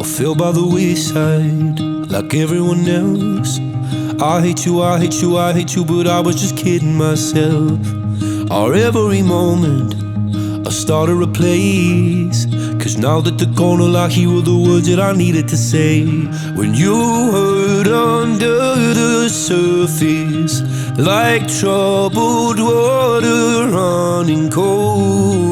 I fell by the wayside like everyone else. I hate you, I hate you, I hate you, but I was just kidding myself. Our every moment, I started a place. Cause now that the corner I hear were the words that I needed to say. When you hurt under the surface, like troubled water running cold.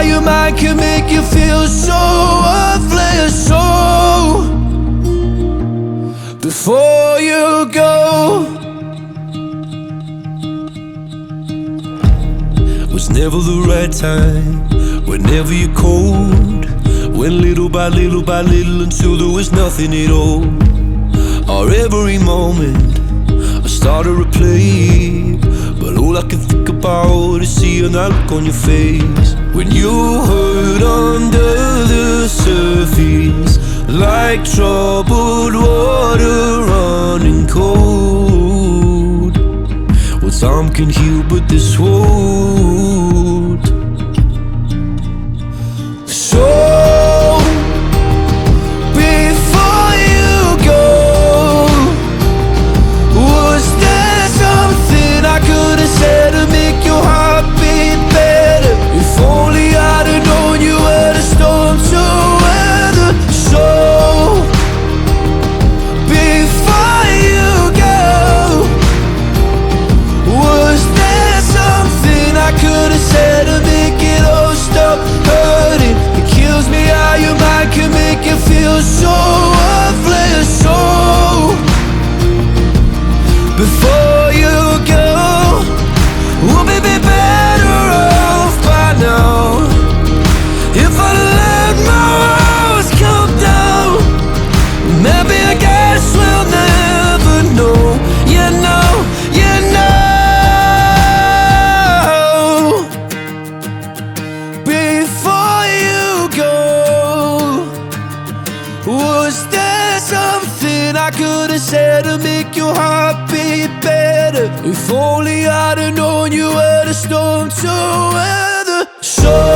How your mind can make you feel so worthless. So, before you go, was never the right time. Whenever you're cold, went little by little by little until there was nothing at all. Our every moment, I started to play. But all I can think about is seeing that look on your face when you hurt under the surface, like troubled water running cold. Well, time can heal, but this won't. Before you go, we'll be be better off by now. If I let my walls come down, maybe I guess we'll never know. You know, you know. Before you go, was there I could have said to make your heart beat better? If only I'd have known you were the storm to weather. So,